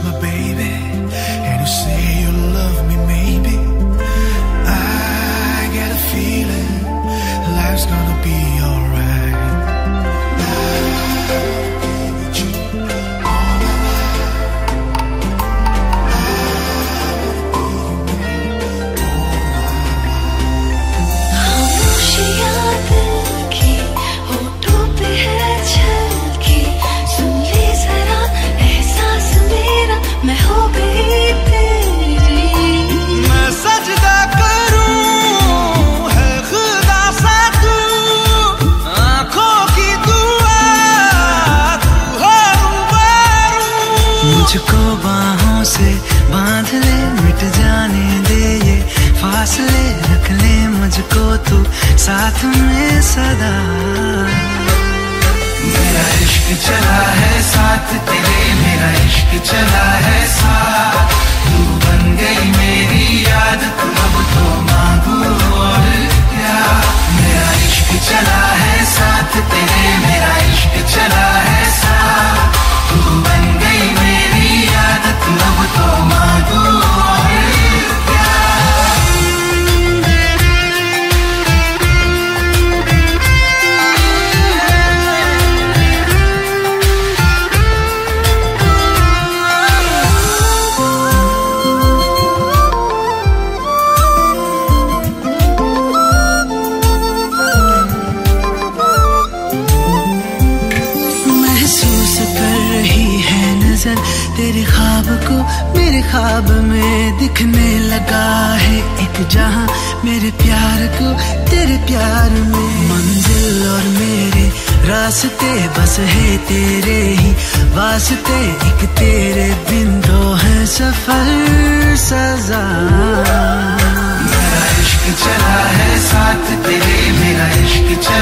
my baby, and you say you love me, maybe. मुझको बाहों से बाँध ले मिट जाने दे ये फासले रख ले मुझको तू साथ में सदा। मेरा इश्क चला है साथ तेरे, मेरा इश्क चला तेरे ख्वाब को मेरे ख्वाब में दिखने लगा है एक जहाँ मेरे प्यार को तेरे प्यार में। मंजिल और मेरे रास्ते बस है तेरे ही वास्ते, एक तेरे बिन दो है सफ़र सजा। मेरा इश्क चला है साथ तेरे, मेरा इश्क चला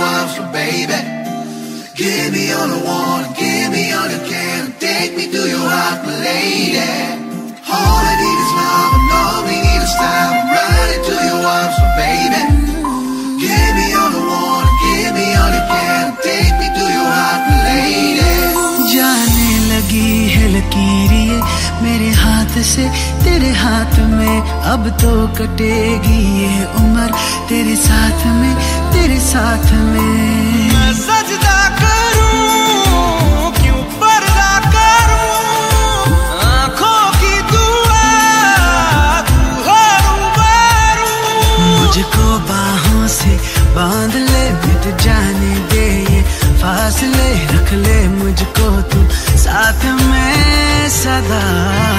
Into baby. Give me all I want, give me all you can. Take me to your heart, my lady. लकीरिए मेरे हाथ से, तेरे हाथ में अब तो कटेगी ये उम्र। तेरे साथ में, तेरे साथ में। फासले